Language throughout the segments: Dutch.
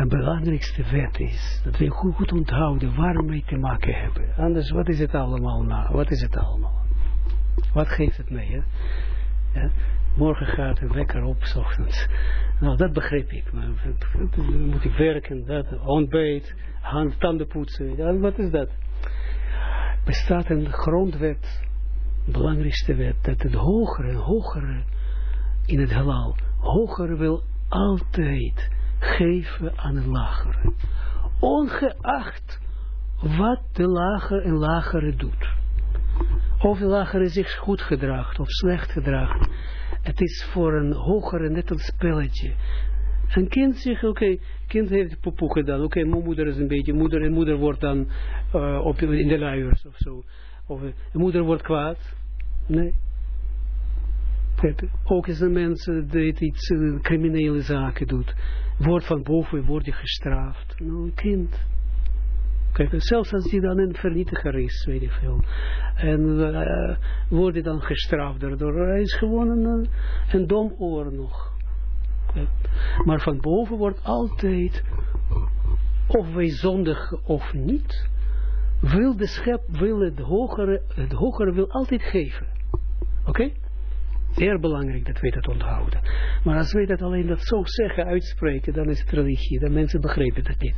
een belangrijkste wet is, dat we goed, goed onthouden waar we mee te maken hebben. Anders, wat is het allemaal nou? Wat is het allemaal? Wat geeft het mee, hè? Morgen gaat de wekker op, s ochtends. Nou, dat begreep ik. Maar moet ik werken, dat, ontbijt, hand, tanden poetsen. Ja, wat is dat? Bestaat een grondwet, belangrijkste wet, dat het hogere, hogere in het halal, hogere wil altijd geven aan het lagere. Ongeacht wat de lagere en lagere doet. Of de lagere zich goed gedraagt of slecht gedraagt. Het is voor een hogere net een spelletje. Een kind zegt, oké, kind heeft poepoe gedaan. Oké, moeder is een beetje, moeder en moeder wordt dan uh, op, in de luiers of zo. Of de moeder wordt kwaad. Nee. Ook is een mens die iets uh, criminele zaken doet. Wordt van boven, wordt gestraft. Nou, een kind. Kijk, zelfs als die dan een vernietiger is, weet ik veel. En uh, wordt dan gestraft daardoor. Hij is gewoon een, een dom oor nog. Maar van boven wordt altijd, of wij zondigen of niet, wil de schep, wil het hogere, het hogere wil altijd geven. Oké? Zeer belangrijk dat wij dat onthouden. Maar als wij dat alleen dat zo zeggen, uitspreken, dan is het religie. Dan mensen begrijpen dat niet.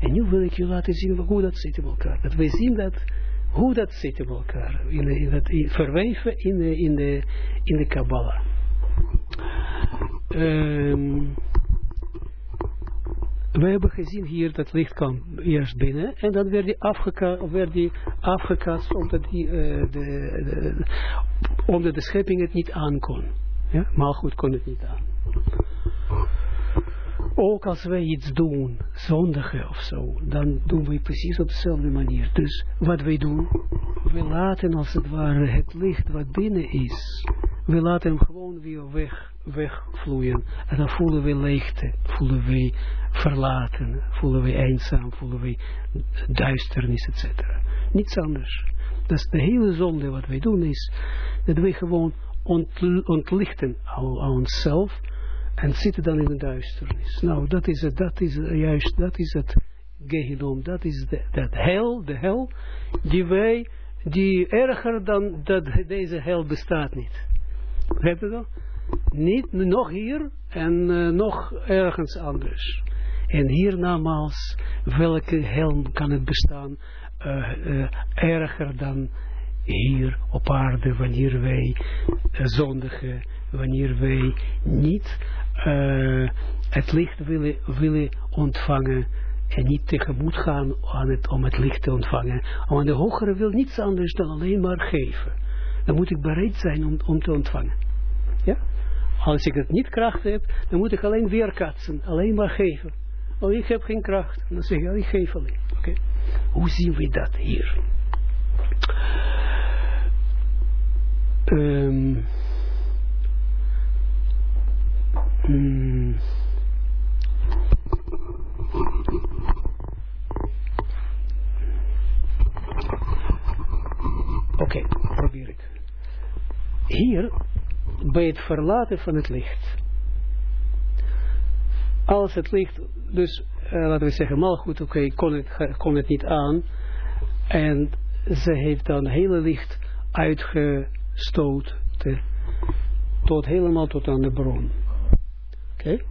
En nu wil ik je laten zien hoe dat zit in elkaar. Dat wij zien dat, hoe dat zit in elkaar. In, in dat verweven in de, in de, in de Kabbalah. Um, we hebben gezien hier dat licht kwam eerst binnen en dan werd die, afgeka werd die afgekast omdat, die, uh, de, de, omdat de schepping het niet aankon. Ja? Maar goed kon het niet aan. Ook als wij iets doen, zondigen of zo, dan doen we precies op dezelfde manier. Dus wat wij doen, we laten als het ware het licht wat binnen is, we laten hem gewoon weer weg, wegvloeien. En dan voelen we leegte, voelen we verlaten, voelen we eenzaam, voelen we duisternis, etc. Niets anders. Dus de hele zonde wat wij doen is, dat wij gewoon ontlichten aan, onszelf en zitten dan in de duisternis. Nou, dat is het, dat is juist, dat is het Gehinom, dat is de, dat hel, de hel, die wij, die erger dan dat deze hel bestaat niet. Begrijp je dat? Niet, nog hier en uh, nog ergens anders. En hier namaals, welke helm kan het bestaan uh, uh, erger dan hier op aarde, wanneer wij zondigen, wanneer wij niet het licht willen, willen ontvangen en niet tegemoet gaan aan het, om het licht te ontvangen. Want de hogere wil niets anders dan alleen maar geven. Dan moet ik bereid zijn om, om te ontvangen. Ja? Als ik het niet kracht heb, dan moet ik alleen weerkatsen, alleen maar geven. Oh, ik heb geen kracht. Dan zeg ik, ik geef alleen. Hoe zien we dat hier? Um, hmm. Oké, probeer ik. Hier, bij het verlaten van het licht. Als het licht, dus uh, laten we zeggen, maar goed, oké, kon, het, kon het niet aan. En ze heeft dan hele licht uitgestoot tot helemaal tot aan de bron. Okay?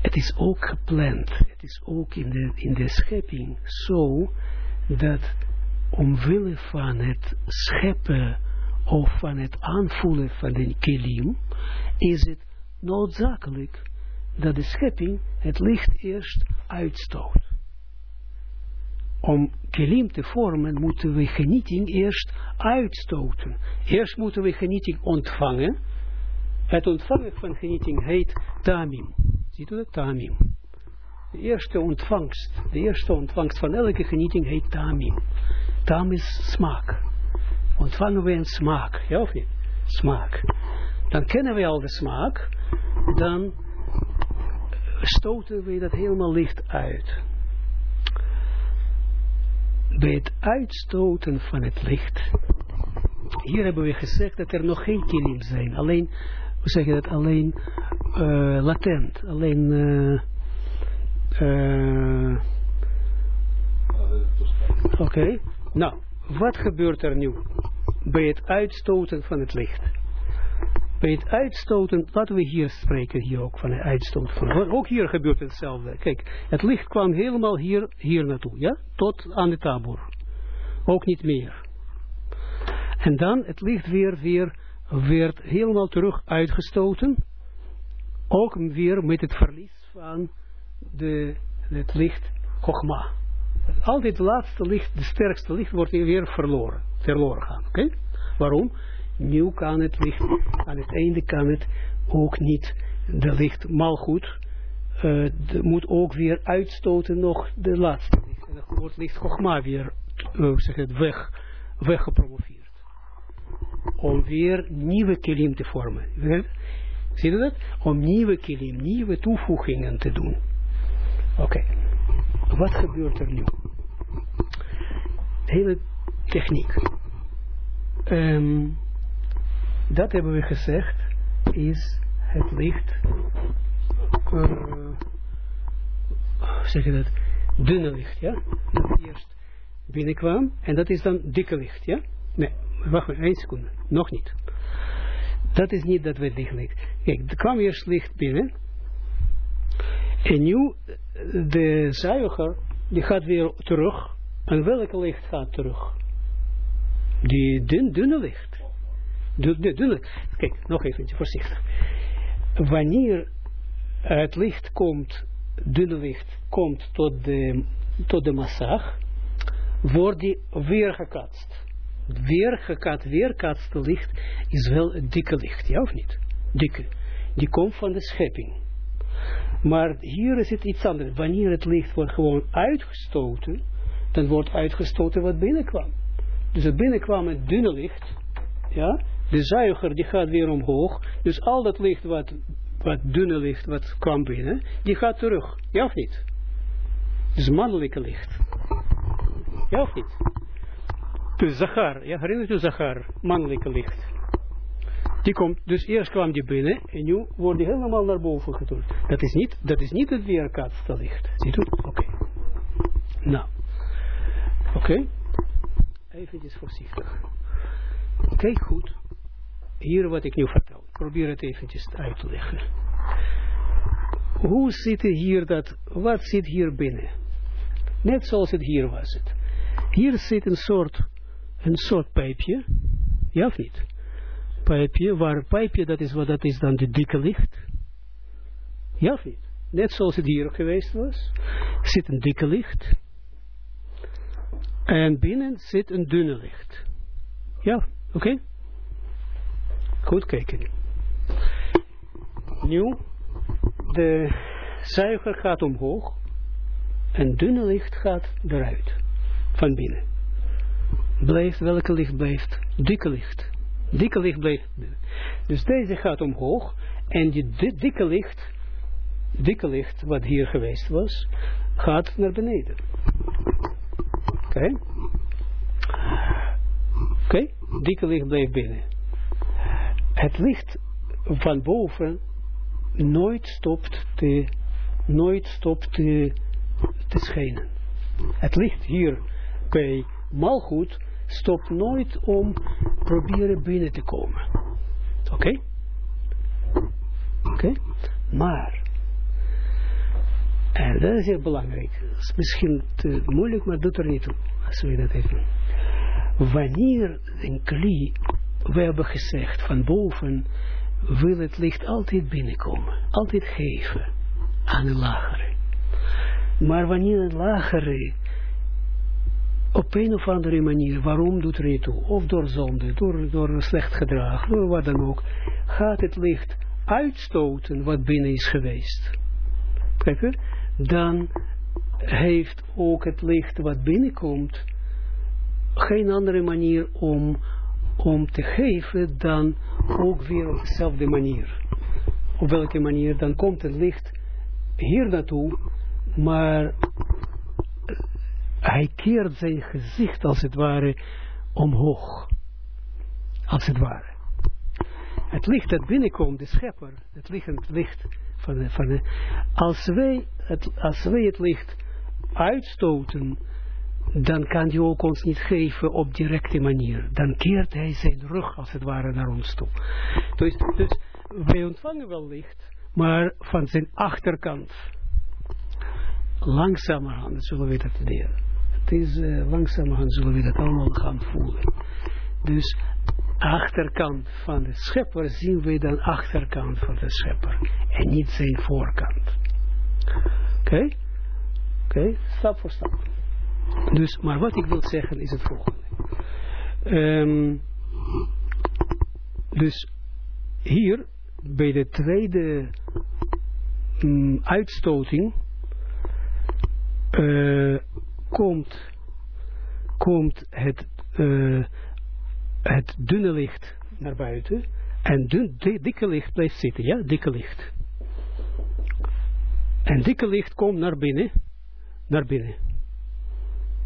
Het is ook gepland. Het is ook in de, in de schepping zo dat omwille van het scheppen of van het aanvoelen van de kelim, is het noodzakelijk dat de schepping het licht eerst uitstoot. Om kelim te vormen moeten we genieting eerst uitstoten. Eerst moeten we genieting ontvangen. Het ontvangen van genieting heet tamim. Ziet u dat? Tamim. De eerste ontvangst, de eerste ontvangst van elke genieting heet tamim. Tam is smaak. Ontvangen we een smaak, ja of niet? Smaak. Dan kennen we al de smaak, dan stoten we dat helemaal licht uit. Bij het uitstoten van het licht, hier hebben we gezegd dat er nog geen kilim zijn, alleen, we zeggen dat alleen uh, latent, alleen Uh, Oké. Nou, wat gebeurt er nu bij het uitstoten van het licht? Bij het uitstoten, laten we hier spreken, hier ook van het uitstoten van. Ook hier gebeurt hetzelfde. Kijk, het licht kwam helemaal hier, hier naartoe, ja, tot aan de tabor. Ook niet meer. En dan het licht weer, weer werd helemaal terug uitgestoten. Ook weer met het verlies van de, het licht Chogma. Altijd het laatste licht, de sterkste licht, wordt weer verloren. Verloren gaan. Oké? Waarom? Nu kan het licht, aan het einde kan het ook niet, de licht malgoed, uh, moet ook weer uitstoten nog de laatste licht. En dan wordt licht Chogma weer, uh, weg, weggepromoveerd om weer nieuwe kilim te vormen. Zie je dat? Om nieuwe kilim, nieuwe toevoegingen te doen. Oké. Wat gebeurt er nu? Hele techniek. Um, dat hebben we gezegd, is het licht, uh, zeg je dat, dunne licht, ja? Dat eerst binnenkwam, en dat is dan dikke licht, ja? Nee, wacht even, één seconde. Nog niet. Dat is niet dat we licht. Kijk, er kwam eerst licht binnen. En nu, de zuiger, die gaat weer terug. En welke licht gaat terug? Die dun, dunne licht. Dunne, dunne. Kijk, nog even voorzichtig. Wanneer het licht komt, dunne licht, komt tot de, tot de massag, wordt die weer gekatst weergekat, weerkaatste licht is wel een dikke licht, ja of niet? Dikke. Die komt van de schepping. Maar hier is het iets anders. Wanneer het licht wordt gewoon uitgestoten, dan wordt uitgestoten wat binnenkwam. Dus het binnenkwam het dunne licht, ja, de zuiger die gaat weer omhoog, dus al dat licht wat, wat dunne licht wat kwam binnen, die gaat terug, ja of niet? Dus mannelijke licht. Ja of niet? Dus Zachar, ja, herinnert u Zachar, mannelijke licht. Die komt, dus eerst kwam die binnen en nu wordt die helemaal naar boven getoond. Dat is niet, dat is niet het weerkaatste licht. Ziet u? Oké. Nou. Oké. Okay. Even voorzichtig. Kijk goed. Hier wat ik nu vertel. Probeer het eventjes uit te leggen. Hoe zit hier dat, wat zit hier binnen? Net zoals het hier was het. Hier zit een soort een soort pijpje, ja of niet? Pijpje, waar pijpje, dat is wat, dat is dan de dikke licht. Ja of niet? Net zoals het hier geweest was, zit een dikke licht. En binnen zit een dunne licht. Ja, oké? Goed kijken. Nu, de zuiger gaat omhoog. En dunne licht gaat eruit. Van binnen blijft, welke licht blijft? Dikke licht. Dikke licht blijft. Dus deze gaat omhoog en die dikke licht, dikke licht wat hier geweest was, gaat naar beneden. Oké? Oké? Dikke licht blijft binnen. Het licht van boven nooit stopt te, nooit stopt te, te schijnen. Het licht hier bij malgoed stop nooit om proberen binnen te komen. Oké? Oké? Maar, en dat is heel belangrijk. Dat is misschien moeilijk, maar doet er niet toe. Als we dat even. Wanneer een kli, we hebben gezegd, van boven wil het licht altijd binnenkomen. Altijd geven aan de lagere. Maar wanneer het lagere op een of andere manier, waarom doet er niet toe, of door zonde, door, door slecht gedrag, door wat dan ook, gaat het licht uitstoten wat binnen is geweest. Kijk, dan heeft ook het licht wat binnenkomt geen andere manier om, om te geven dan ook weer op dezelfde manier. Op welke manier? Dan komt het licht hier naartoe, maar hij keert zijn gezicht als het ware omhoog. Als het ware. Het licht dat binnenkomt, de schepper, het het licht van de, van als, wij het, als wij het licht uitstoten, dan kan hij ook ons niet geven op directe manier. Dan keert hij zijn rug als het ware naar ons toe. Dus, dus wij ontvangen wel licht, maar van zijn achterkant. Langzamerhand zullen we dat leren. Is uh, langzamerhand zullen we dat allemaal gaan voelen. Dus achterkant van de schepper zien we dan achterkant van de schepper. En niet zijn voorkant. Oké? Oké, stap voor stap. Dus, maar wat ik wil zeggen is het volgende. Um, dus hier, bij de tweede um, uitstoting, uh, komt, komt het, uh, het dunne licht naar buiten en dun, dikke licht blijft zitten, ja, dikke licht. En dikke licht komt naar binnen, naar binnen.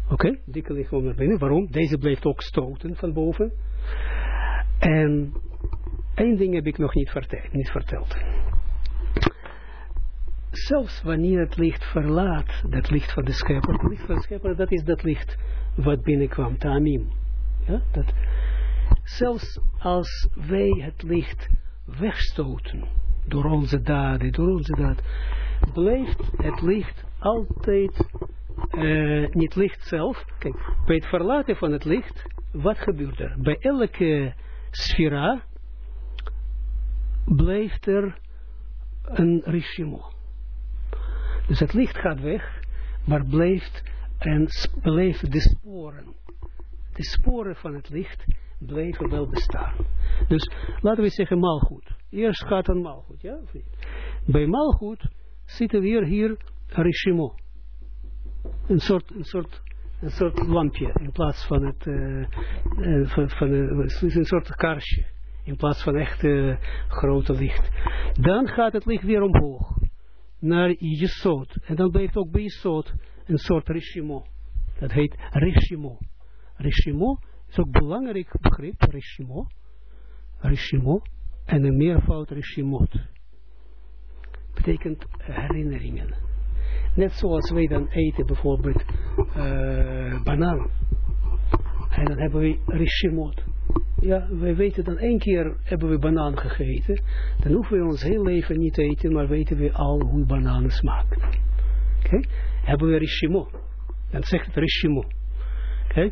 Oké, dikke licht komt naar binnen. Waarom? Deze blijft ook stoten van boven. En één ding heb ik nog niet. Niet verteld. Zelfs wanneer het licht verlaat, dat licht van de schepper, het licht van de schepper, dat is dat licht wat binnenkwam, tamim. Ja, dat, zelfs als wij het licht wegstoten, door onze daden, door onze daad, blijft het licht altijd uh, niet licht zelf. Kijk, bij het verlaten van het licht, wat gebeurt er? Bij elke sfera blijft er een rishimo. Dus het licht gaat weg, maar blijft, en blijven de sporen. De sporen van het licht blijven wel bestaan. Dus laten we zeggen malgoed. Eerst gaat een malgoed, ja? Bij malgoed zitten we hier, rishimo een soort, een soort, een soort lampje in plaats van het, uh, van, van een soort kaarsje in plaats van echt grote licht. Dan gaat het licht weer omhoog naar Jesod en dan blijft ook bij Jesod een soort rishimo. Dat heet rishimo. Rishimo is ook belangrijk begrip, rishimo. Rishimo en een meervoud rishimot. Betekent herinneringen Net zoals wij dan eten bijvoorbeeld uh, banaan. En dan hebben we rishimot. Ja, wij weten dan één keer hebben we banaan gegeten. Dan hoeven we ons heel leven niet te eten, maar weten we al hoe bananen smaakt. Oké? Okay? Hebben we rishimo. Dan zegt het rishimo. Oké?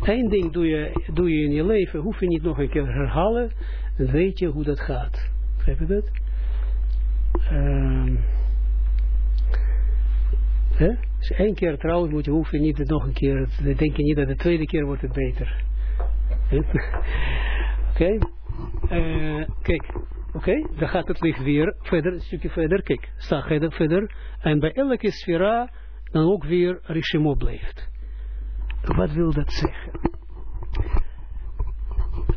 Eén ding doe je, doe je in je leven, hoef je niet nog een keer herhalen. Dan weet je hoe dat gaat. Begrijp je dat? He? Als je één keer trouwens moet je hoef je niet nog een keer, denk je niet dat de tweede keer wordt het beter. Oké? Okay? Uh, kijk, oké, okay? dan gaat het licht weer verder, een stukje verder, kijk, sta verder. En bij elke sfera dan ook weer Rishimo blijft. Wat wil dat zeggen?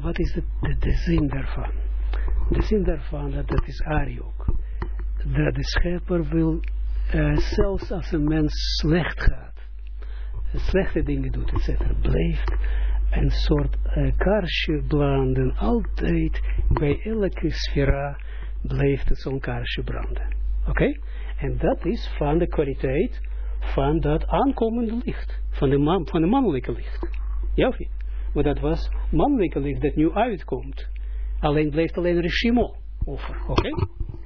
Wat is de, de, de zin daarvan? De zin daarvan, dat, dat is Ari. Dat de schepper wil uh, zelfs als een mens slecht gaat, slechte dingen doet, etc., blijft een soort uh, kaarsje branden, altijd bij elke sfera blijft zo'n kaarsje branden. Oké? Okay? En dat is van de kwaliteit van dat aankomende licht, van de, man, van de mannelijke licht. Ja of niet? Maar dat was mannelijke licht dat nu uitkomt. Alleen blijft alleen regimo over. Oké? Okay?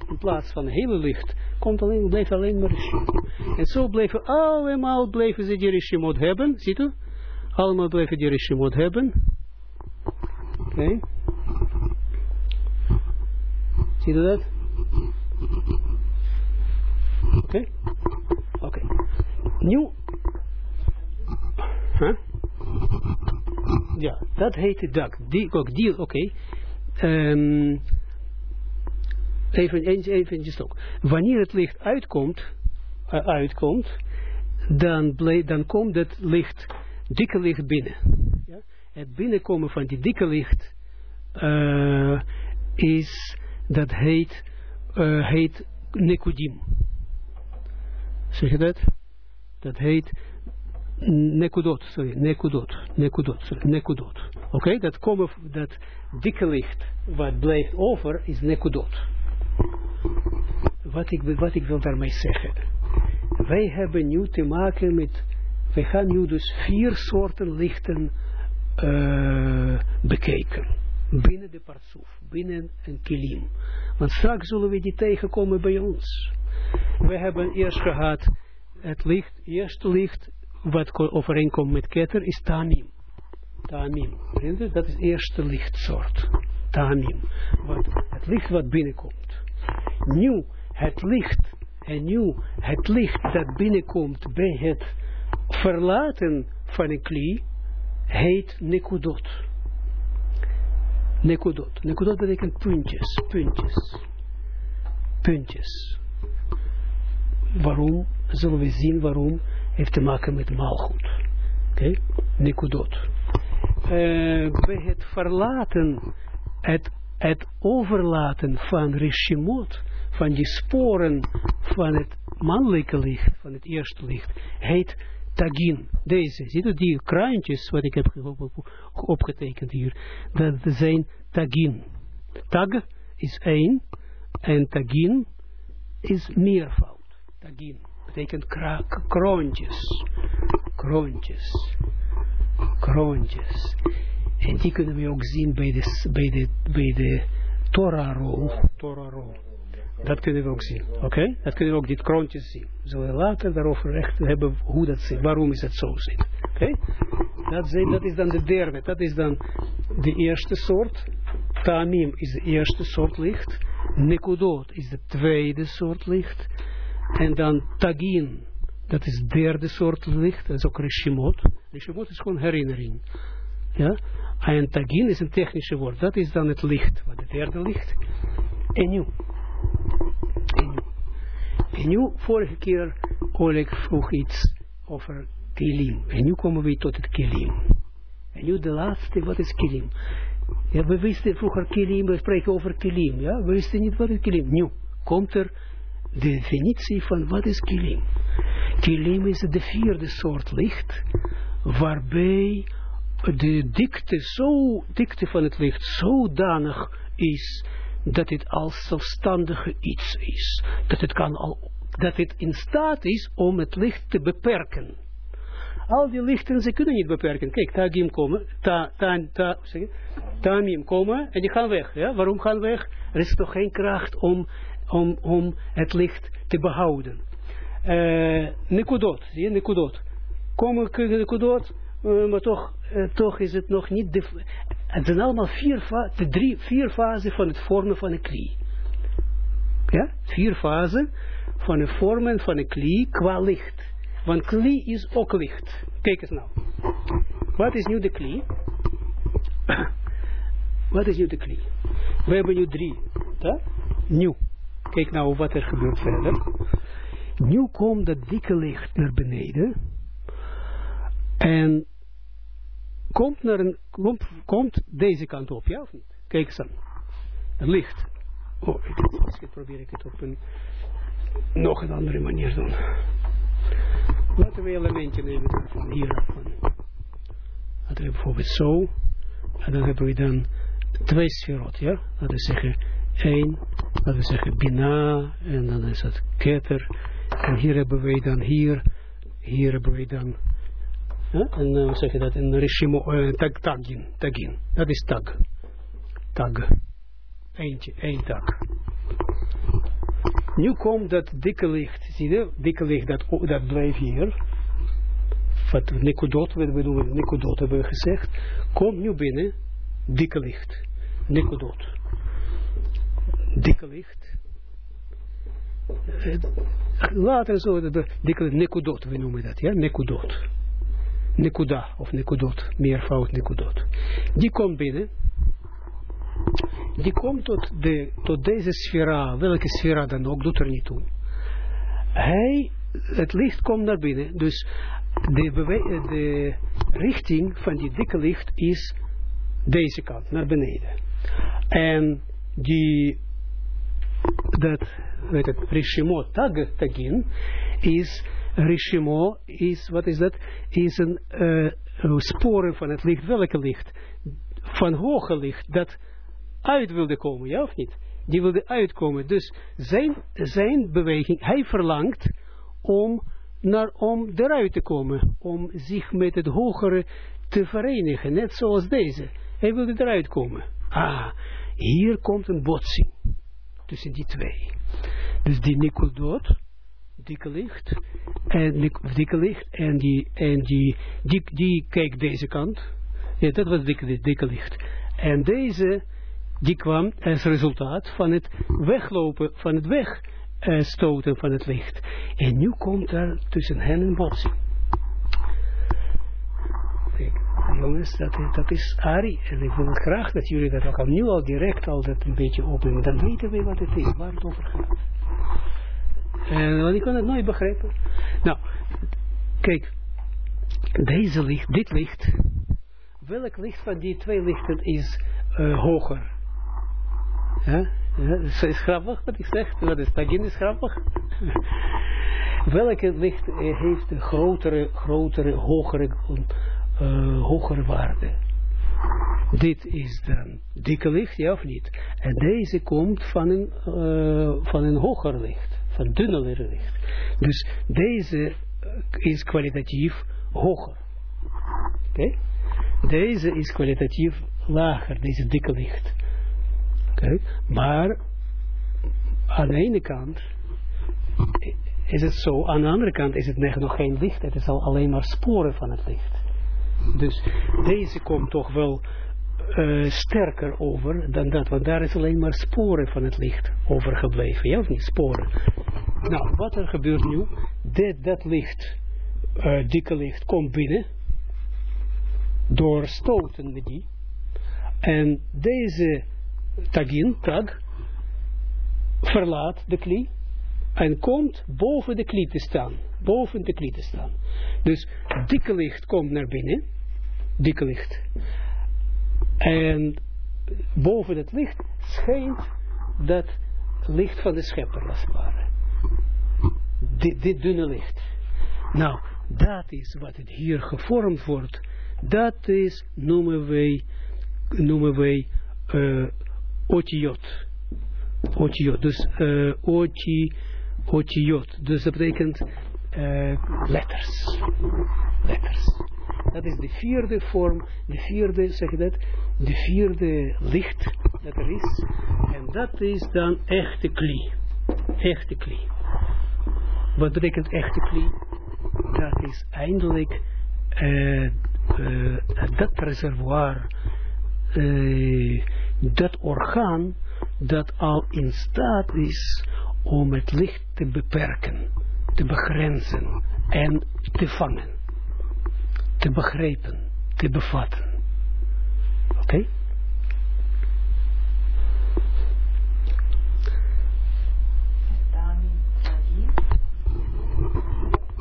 In plaats van hele licht komt alleen, blijft alleen maar Rishimot. En zo blijven allemaal blijven ze die Rishimot hebben. Ziet u? Allemaal blijven die Rishimot hebben. Oké. Okay. Ziet u dat? Oké. Okay. Oké. Okay. Nu. Huh? Ja, dat heet dak. Die, ook die, oké. Um, even, eventjes ook. Wanneer het licht uitkomt, uh, uitkomt dan, dan komt het licht, dikke licht binnen. Ja? Het binnenkomen van die dikke licht uh, is, dat heet, uh, heet Nekudim. Zeg je dat? Dat heet Nekudot, sorry, Nekudot, Nekudot, sorry, Nekudot. Oké, okay? dat, komen, dat dikke licht wat blijft over is Nekudot. wat ik, wat ik wil daarmee zeggen. Wij hebben nu te maken met, wij gaan nu dus vier soorten lichten uh, bekijken. Binnen de partsoef, binnen een kilim. Want straks zullen we die tegenkomen bij ons. We hebben eerst gehad het licht, eerste licht, wat overeenkomt met ketter, is tamim. Tamim. Dat is het eerste lichtsoort. Tamim. Wat, het licht wat binnenkomt. Nu, het licht, en nu het licht dat binnenkomt bij het verlaten van een kli, heet nekudot. Nekudot. Nekudot betekent puntjes, puntjes. Puntjes. Waarom? Zullen we zien waarom? Heeft te maken met maalgoed. Oké? Okay? Nekudot. Uh, bij het verlaten, het, het overlaten van rishimot, van die sporen van het mannelijke licht, van het eerste licht, heet tagin. Deze, ziet u die kraantjes wat ik heb opgetekend hier, dat zijn tagin. Tag is één en tagin is meervoud. Tagin betekent kroontjes. Kroontjes. Kroontjes. En die kunnen we ook zien bij de, bij de, bij de Torah-rol. Torah-rol. Dat kunnen we ook zien. Oké? Okay? Dat kunnen we ook dit kroontjes zien. We zullen later daarover recht hebben hoe dat zit. Waarom is het zo zit. Oké? Okay? Dat, dat is dan de derde. Dat is dan de eerste soort. Tamim is de eerste soort licht. Nekudot is de tweede soort licht. En dan Tagin. Dat is de derde soort licht. Dat is ook Rishimot. Rishimot is gewoon herinnering. Ja? En Tagin is een technische woord. Dat is dan het licht. Wat het derde licht. En nu. En nu, vorige keer, Oleg vroeg iets over kilim. En nu komen we tot het kilim. En nu de laatste, wat is kilim? Ja, we wisten vroeger kilim, we spreken over kilim. Ja, we wisten niet wat is kilim. Nu komt er de definitie van wat is kilim. Kilim is de vierde soort licht, waarbij de dikte, zo, dikte van het licht zodanig is dat het als zelfstandige iets is. Dat het, kan al, dat het in staat is om het licht te beperken. Al die lichten, ze kunnen niet beperken. Kijk, tagim komen, ta, ta, ta, zeg tamim komen en die gaan weg. Ja? Waarom gaan weg? Er is toch geen kracht om, om, om het licht te behouden. Uh, Nikudot, zie je, Nikudot. Komen Nikudot, uh, maar toch, uh, toch is het nog niet het zijn allemaal vier, de drie, vier fasen van het vormen van een kli. Ja, vier fasen van het vormen van een kli qua licht. Want kli is ook licht. Kijk eens nou. Wat is nu de kli? Wat is nu de kli? We hebben nu drie. Ja? Nieuw. Kijk nou wat er gebeurt verder. Nu komt dat dikke licht naar beneden. En komt, naar een, komt, komt deze kant op, ja niet? Kijk eens aan. Het licht. Oh, misschien probeer ik het op een nog een andere manier doen. Laten we elementje nemen van hier. Laten we bijvoorbeeld zo. En dan hebben we dan twee sferot, ja? Laten we zeggen één. Laten we zeggen bina. En dan is het keter. En hier hebben we dan hier. Hier hebben we dan En uh, zeg je dat? In Rishimo, uh, tag, tagin, tagin. Dat is tag. Tag. Eentje, één tag. Nu komt dat dikke licht. Zie je? Dikke licht, dat, dat blijft hier. Wat Nikodot, we bedoelen Nikodot hebben we gezegd. Komt nu binnen. Dikke licht. Nikodot. Dikke licht. Later zo, dikke Nikodot, we noemen dat, ja, Nikodot. Nekuda of Nekudot, meervoud Nekudot. Die komt binnen. Die komt tot, de, tot deze sfera, welke sfera dan ook, doet er niet toe. Hij, het licht komt naar binnen, dus de, de richting van die dikke licht is deze kant, naar beneden. En die, dat, weet het, Rishimot tag, tagin, is Rishimo is, wat is dat? Is een uh, sporen van het licht. Welke licht? Van hoge licht, dat uit wilde komen, ja of niet? die wilde uitkomen. Dus zijn, zijn beweging, hij verlangt om, naar, om eruit te komen, om zich met het hogere te verenigen, net zoals deze. Hij wilde eruit komen. Ah, hier komt een botsing tussen die twee. Dus die Nikodot, dikke licht, en dikke licht, en die, en die, die, die kijkt deze kant. Ja, dat was dikke, dikke licht. En deze, die kwam als resultaat van het weglopen, van het wegstoten van het licht. En nu komt er tussen hen een botsing. jongens, dat, dat is Ari. En ik wil graag dat jullie dat ook al nu al direct al dat een beetje opnemen. Dan weten we wat het is, waar het over gaat. En, want ik kan het nooit begrijpen. Nou, kijk. Deze licht, dit licht. Welk licht van die twee lichten is uh, hoger? Ja? Is, grappig wat ik zeg? Wat is Tagin is grappig? Welke licht eh, heeft een grotere, grotere, hogere uh, hogere waarde. Dit is dan dikke licht, ja of niet? En deze komt van een, van een hoger licht, van dunner licht. Dus deze is kwalitatief hoger. Oké? Deze is kwalitatief lager, deze dikke licht. Oké? Maar aan de ene kant is het zo, aan de andere kant is het nog geen licht, het is al alleen maar sporen van het licht. Dus deze komt toch wel uh, sterker over dan dat, want daar is alleen maar sporen van het licht overgebleven, ja of niet, sporen. Nou, wat er gebeurt nu, dat, dat licht, uh, dikke licht, komt binnen, doorstoten met die, en deze tagin, tag, verlaat de klie, en komt boven de klie te staan, boven de klie te staan. Dus dikke licht komt naar binnen, dikke licht. En boven het licht schijnt dat licht van de schepper, als het ware. Dit, dit dunne licht. Nou, dat is wat het hier gevormd wordt. Dat is, noemen wij, noemen wij uh, otiot. Otiot. Dus uh, oti, otiot. Dus dat betekent uh, letters. Letters. Dat is de vierde vorm, de vierde, zeg je dat, de vierde licht dat er is. En dat is dan echte klie. Echte klie. Wat betekent echte klie? Dat is eindelijk uh, dat reservoir, uh, dat orgaan dat al in staat is om het licht te beperken, te begrenzen en te vangen te begrijpen, te bevatten. Oké? Okay?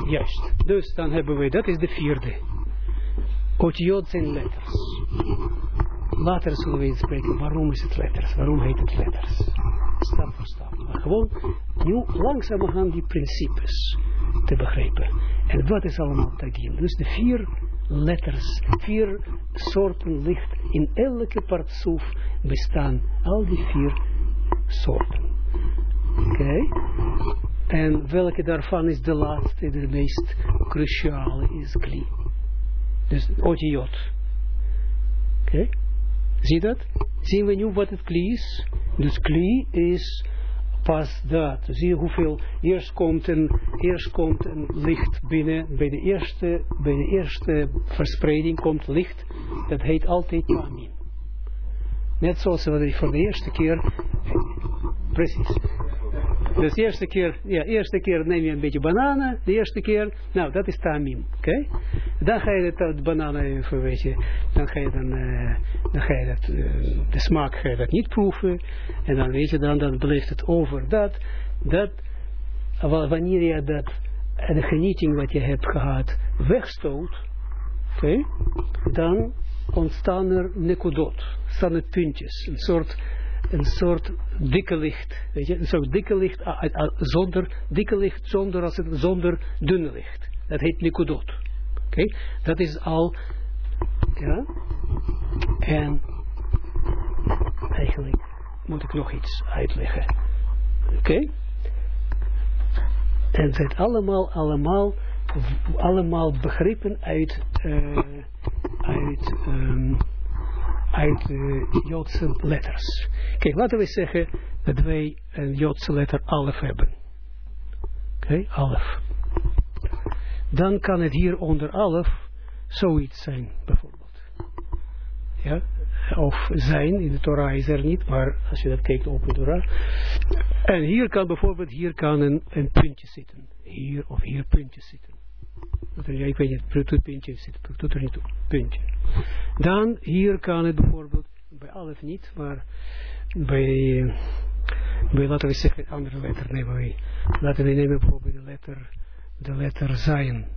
Juist. Dus dan hebben we, dat is de vierde. Otiot zijn letters. Later zullen we eens spreken, waarom is het letters? Waarom heet het letters? Stap voor stap. Maar gewoon, nu langzaam gaan die principes te begrijpen. En wat is allemaal tagin? Dus de vier letters, vier soorten licht. In elke partsoef bestaan al die vier soorten. Oké? Okay. En welke daarvan is de laatste, de meest cruciale, is kli. Dus otiot. Oké? Okay. Zie dat? Zien we nu wat het kli is? Dus kli is pas dat. Zie je hoeveel, eerst komt een, eerst komt een licht binnen, bij de eerste, bij de eerste verspreiding komt licht, dat heet altijd Yamin. Net zoals we voor de eerste keer, precies, dus de eerste keer, ja, eerste keer neem je een beetje bananen, de eerste keer, nou, dat is tamim, oké? Dan ga je dat, bananen even, weet je, dan ga je dan, dan ga je dat, de smaak ga je dat niet proeven, en dan weet je dan, dan blijft het over dat, dat, wanneer je dat, de genieting wat je hebt gehad, wegstoot, oké, dan ontstaan er nekudot, staan er puntjes, een soort een soort dikke licht, weet je, een soort dikke licht zonder, dikke licht zonder, als het, zonder dunne licht. Dat heet Nikodot. Oké, dat is al, ja, en eigenlijk, moet ik nog iets uitleggen. Oké? En het zijn allemaal, allemaal, allemaal begrippen uit, uh, uit, um, uit Joodse letters. Kijk, laten we zeggen dat wij een Joodse letter alef hebben. Oké, okay, alef. Dan kan het hier onder alef zoiets zijn, bijvoorbeeld. Ja, of zijn, in de Torah is er niet, maar als je dat kijkt op de Torah. En hier kan bijvoorbeeld, hier kan een, een puntje zitten. Hier of hier puntje zitten. Ik weet niet, het puntje zit, er niet puntje. Dan, hier kan het bijvoorbeeld, bij Alef niet, maar bij, bij laten we zeggen, andere letter nemen wij. Laten we nemen bijvoorbeeld de letter, de letter zijn.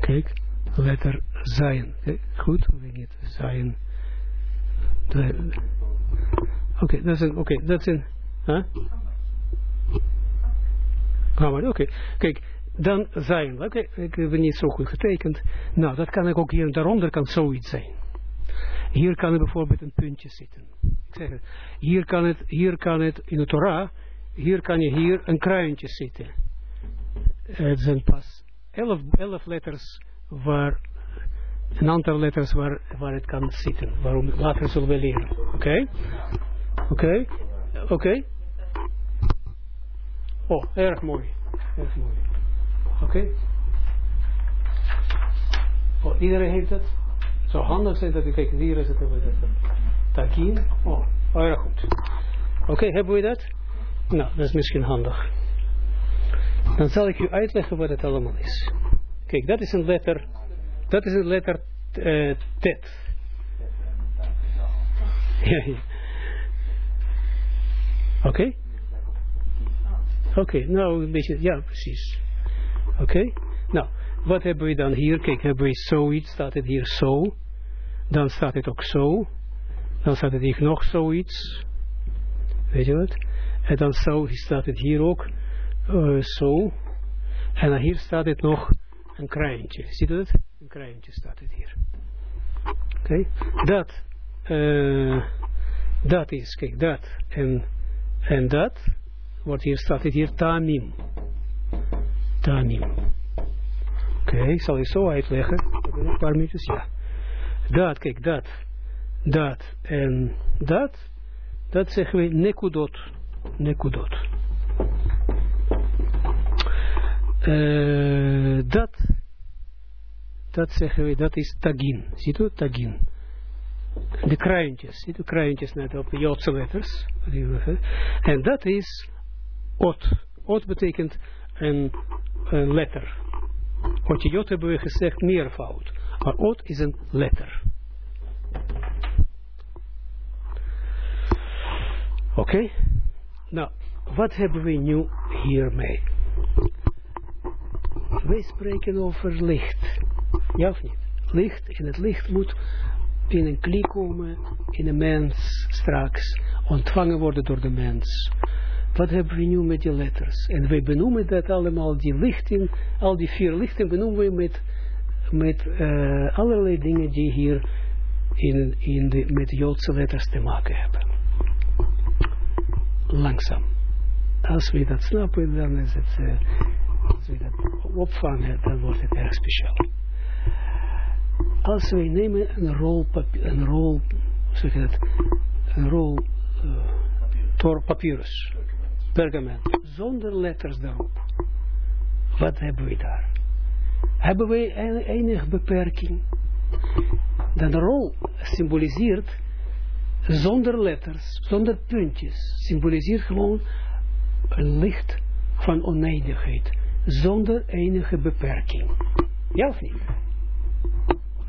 Kijk, letter zijn. Goed, of niet, zijn. Oké, dat is een, oké, dat is een, huh? Oké, kijk, dan zijn, oké, ik heb niet zo goed getekend. Nou, dat kan ik ook hier, daaronder kan zoiets zijn. Hier kan er bijvoorbeeld een puntje zitten. Ik zeg het, hier kan het, hier kan het, in de Torah, hier kan je hier een kruintje zitten. Het zijn pas elf, elf letters waar een aantal letters waar, waar het kan zitten. Waarom later zullen we leren. Oké? Oké? Oké? Oh, erg mooi. Erg mooi. Oké? Oh, iedereen heeft dat? Zo handig zijn dat ik kijk, hier is het hebben dat. Takin. Oh, erg goed. Oké, hebben we dat? Nou, dat is misschien handig. Dan zal ik u uitleggen wat het allemaal is. Kijk, dat is een letter dat is een letter uh, tet. ja, ja. Oké? Okay? Oké, okay, nou een beetje, ja precies. Oké? Okay? Nou, wat hebben we dan hier? Kijk, hebben we zoiets, staat het hier zo. Dan staat het ook zo. Dan staat het hier nog zoiets. Weet je wat? En dan zo staat het hier ook uh, zo. En dan hier staat het nog een kraantje. Ziet u dat? Een kraantje staat het hier. Oké. Dat. Uh, dat is, kijk, dat. En, en dat. Wordt hier, staat het hier tamim. Tamim. Oké, okay, ik zal je zo uitleggen. Een paar minuutjes, ja. Dat, kijk, dat. Dat en dat. Dat zeggen we nekudot. Nekudot. Uh, dat, dat zeggen we, dat is tagin. Ziet u, tagin. De kruintjes, ziet u, kruintjes net op de Joodse letters. En dat is ot. Ot betekent een, een letter. Otjot hebben we gezegd meervoud. Maar ot is een letter. Oké? Okay? Nou, wat hebben we nu hiermee? wij spreken over licht. Ja of niet? Licht, en het licht moet in een klie komen, in een mens straks, ontvangen worden door de mens. Wat hebben we nu met die letters? En wij benoemen dat allemaal, die lichten, al die vier lichten benoemen we met, met uh, allerlei dingen die hier in, in de, met Joodse letters te maken hebben. Langzaam. Als we dat snappen, dan is het... Uh, als we dat opvangen, dan wordt het erg speciaal. Als wij nemen een rol, een rol, zeg dat, een rol uh, tor, papyrus, pergament, zonder letters daarop. Wat hebben we daar? Hebben wij enige beperking? Dan de rol symboliseert zonder letters, zonder puntjes, symboliseert gewoon een licht van oneindigheid zonder enige beperking. Ja of niet?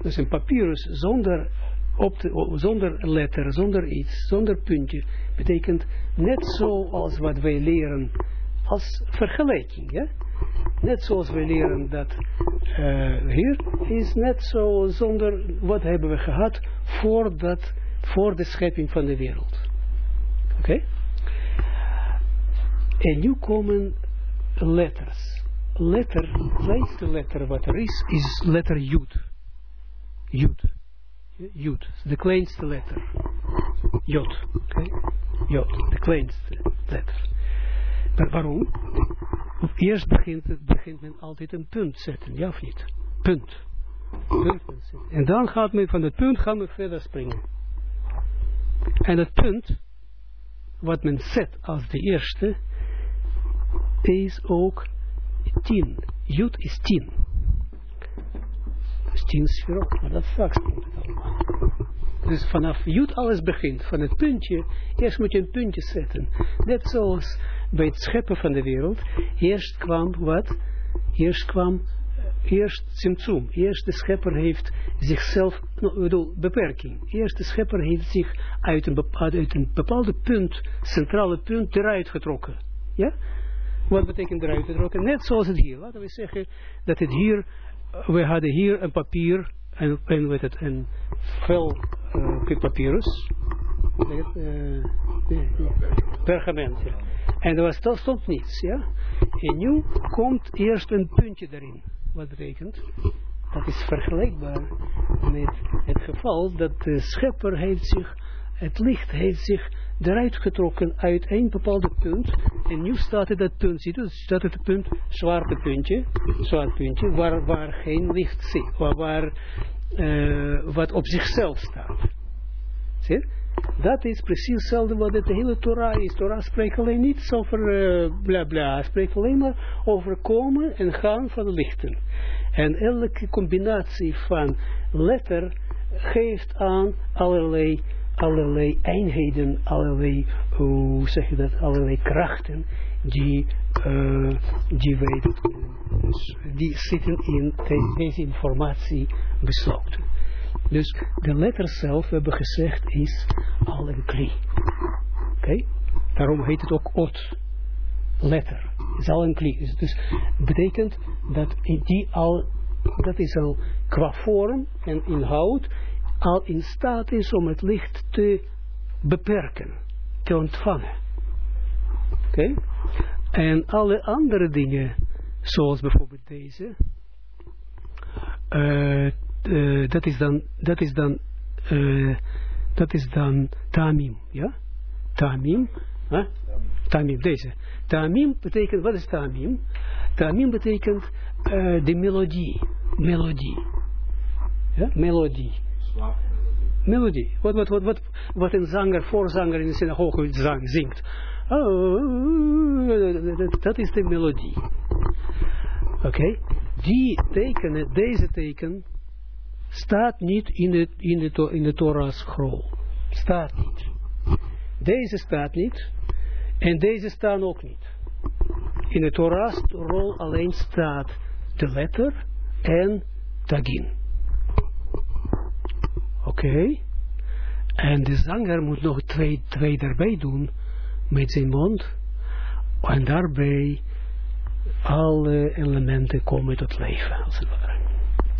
Dus een papyrus zonder, op zonder letter, zonder iets, zonder puntje, betekent net zoals wat wij leren als vergelijking. Ja? Net zoals wij leren dat uh, hier is net zo zonder wat hebben we gehad voor, dat, voor de schepping van de wereld. Oké? En nu komen letters letter, kleinste letter wat er is, is letter Jud. Jud. Jut, de kleinste letter. Jot, oké? Jot, de kleinste letter. Maar waarom? Eerst begint, begint men altijd een punt zetten, ja of niet? Punt. punt en dan gaat men van het punt gaan we verder springen. En het punt, wat men zet als de eerste, is ook 10. Jut is 10. Dus 10 sferot, maar dat straks het allemaal. Dus vanaf Jut alles begint, van het puntje, eerst moet je een puntje zetten. Net zoals bij het scheppen van de wereld, eerst kwam wat? Eerst kwam, eerst Tsimtsum. Eerst de schepper heeft zichzelf, no, bedoel, beperking. Eerst de schepper heeft zich uit een, bepaalde, uit een bepaalde punt, centrale punt, eruit getrokken. Ja? Wat betekent eruit getrokken? Net zoals het hier. Laten we zeggen dat het hier, we hadden hier een papier, en, en het, een vel uh, papyrus. Uh, pergament, ja. En er was, stond niets, ja. En nu komt eerst een puntje erin. Wat betekent? Dat is vergelijkbaar met het geval dat de schepper heeft zich, het licht heeft zich eruit getrokken uit een bepaalde punt. En nu staat het dat punt, ziet u, staat het punt, zwarte puntje, zwart puntje, waar, waar geen licht zit, waar, uh, wat op zichzelf staat. Zie Dat is precies hetzelfde wat de hele Torah is. Torah spreekt alleen niet over uh, bla bla, spreekt alleen maar over komen en gaan van lichten. En elke combinatie van letter geeft aan allerlei allerlei eenheden, allerlei, hoe zeg je dat, allerlei krachten die, uh, die weten, dus die zitten in deze informatie besloten. Dus de letter zelf, we hebben gezegd, is al een kli. Oké? Daarom heet het ook ot. Letter. Is al een kli. Dus, dus betekent dat die al, dat is al qua vorm en inhoud, al in staat is om het licht te beperken, te ontvangen. Oké? En alle andere dingen, zoals bijvoorbeeld deze, uh, uh, dat is dan, dat is dan, uh, dat is dan tamim, ja? Tamim, huh? tamim, deze. Tamim betekent, wat is tamim? Tamim betekent de melodie, melodie, ja? melodie. Melodie. Wat, wat, wat, wat, een zanger, voorzanger in de synagoge zang, zingt. Oh, dat is de melodie. Oké. Okay. Die tekenen, deze teken, staat niet in de, in de, in de Torah scroll. Staat niet. Deze staat niet. En deze staan ook niet. In de Torah scroll alleen staat de letter en tagin. Oké. En de zanger moet nog twee, twee daarbij doen met zijn mond. En daarbij alle elementen komen tot leven, als het ware.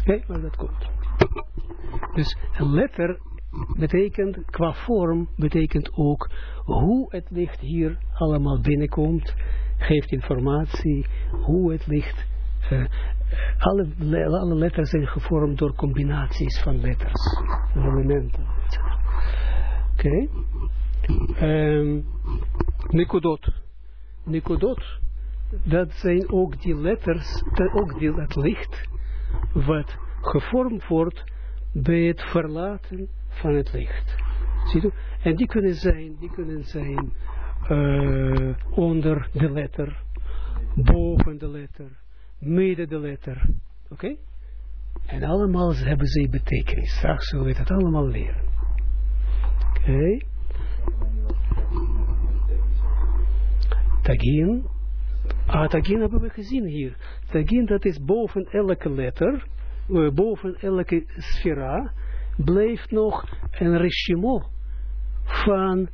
Oké, maar dat komt. Dus een letter betekent, qua vorm, betekent ook hoe het licht hier allemaal binnenkomt, geeft informatie, hoe het licht, uh, alle, alle letters zijn gevormd door combinaties van letters, elementen. Oké. Um, Nikodot. Nikodot, dat zijn ook die letters, ook die, dat licht, wat gevormd wordt bij het verlaten van het licht. Ziet u? En die kunnen zijn, die kunnen zijn uh, onder de letter, boven de letter, midden de letter. Oké? En allemaal hebben ze betekenis. Straks zullen we dat allemaal leren. Oké? Okay. Tagin. Ah, tagin hebben we gezien hier. Tagin, dat is boven elke letter uh, boven elke sfera, blijft nog een regime van,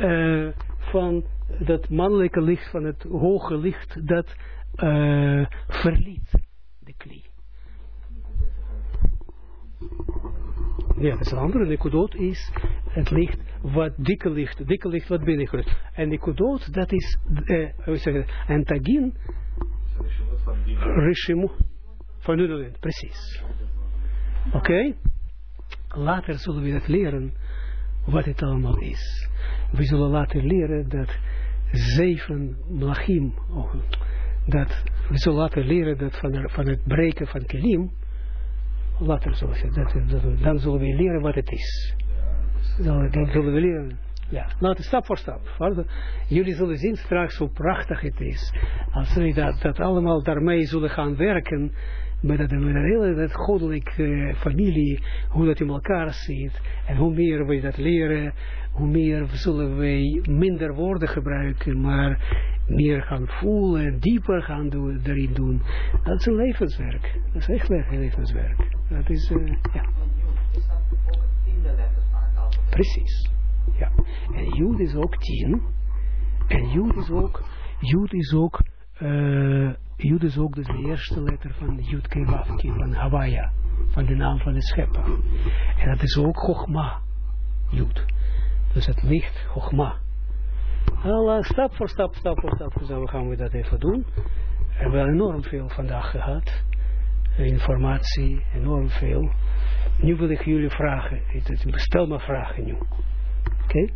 uh, van dat mannelijke licht, van het hoge licht, dat uh, verliet de klie. Ja, dat is een andere. Nikodot is het licht wat dikke licht, dikke licht wat binnenkomt. En Nikodot, dat is, uh, hoe zeg je, en Tagin, Rishimu, van Nudelin, precies. Oké? Later zullen we dat leren, wat het allemaal is. We zullen later leren dat zeven mlachim, oh, dat we zullen later leren dat van, van het breken van kelim, later zullen dat, dat, dan zullen we leren wat het is. Dan, dan zullen we leren. Ja, laten stap voor stap. Jullie zullen zien straks hoe prachtig het is. Als we dat, dat allemaal daarmee zullen gaan werken, met dat, met dat hele dat goddelijke uh, familie, hoe dat in elkaar zit. En hoe meer we dat leren, hoe meer zullen wij minder woorden gebruiken, maar meer gaan voelen, dieper gaan doen, erin doen. Dat is een levenswerk. Dat is echt een levenswerk. Dat is, uh, ja. Precies. Ja. En Jood is ook tien. En Jood is ook, Jood is ook, uh, is ook dus de eerste letter van Jood Kewafki, van Hawaii, van de naam van de schepper. En dat is ook Chogma, Jood. Dus het licht, Chogma. Allah, stap voor stap, stap voor stap, zo gaan we dat even doen. We hebben enorm veel vandaag gehad. Informatie, enorm veel. Nu wil ik jullie vragen. Stel maar vragen nu. Oké?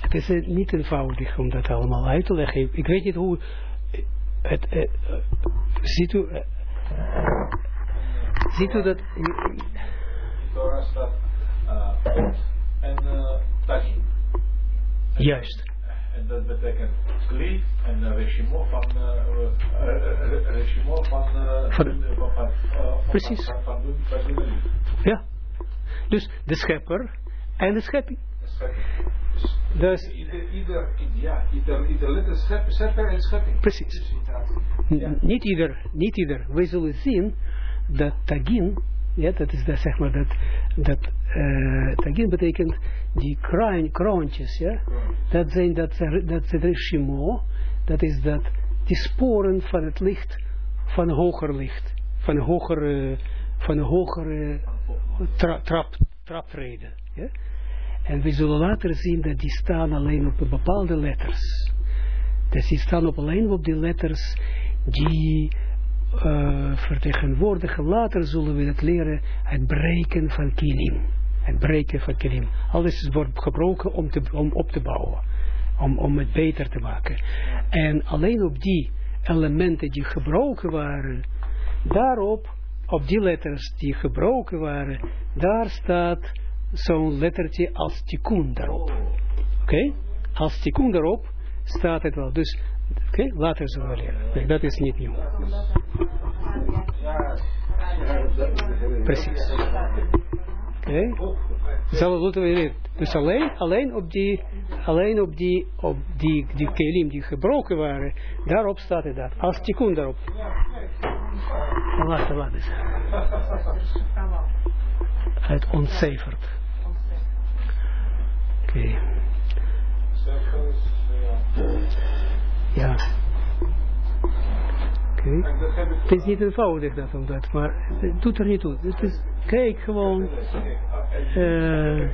Het is niet eenvoudig om dat allemaal uit te leggen. Ik weet niet hoe... Het, het, uh, ziet u... Uh, ziet u dat... uh, en tagin. Juist. En dat betekent kli en uh, regimo van regimo van, precies. Ja. Dus de schepper en de schepping. Dus, dus ieder, ieder, ja, ieder, ieder letter schep, schepper en schepping. Precies. Ja. Niet ieder, niet ieder. We zullen zien dat tagin, ja, dat is dat, zeg maar, dat, dat uh, tagin betekent die kruin, kroontjes, ja, dat zijn dat, dat is regimo, dat is dat, die sporen van het licht, van hoger licht, van hogere, van hogere tra, trap, trapreden, ja. En we zullen later zien dat die staan alleen op bepaalde letters. Dus die staan op alleen op die letters die uh, vertegenwoordigen. Later zullen we het leren, het breken van kilim. Het breken van kilim. Alles wordt gebroken om, te, om op te bouwen. Om, om het beter te maken. En alleen op die elementen die gebroken waren, daarop, op die letters die gebroken waren, daar staat zo'n lettertje als tikkun daarop. Oké? Als tikkun daarop staat het wel. Dus, oké, okay? later zullen we leren. Nee, dat is niet nieuw. Precies. Oké? Zal moeten we leren. Dus alleen, alleen op die, alleen op die, op die, die kelim die gebroken waren, daarop staat het dat. Als tikkun daarop. Wacht, wacht eens. Het ontcijfert. Oké. Ja. Oké. Okay. Het is niet eenvoudig dat om dat, maar het doet er niet toe. Het is, kijk gewoon. Uh,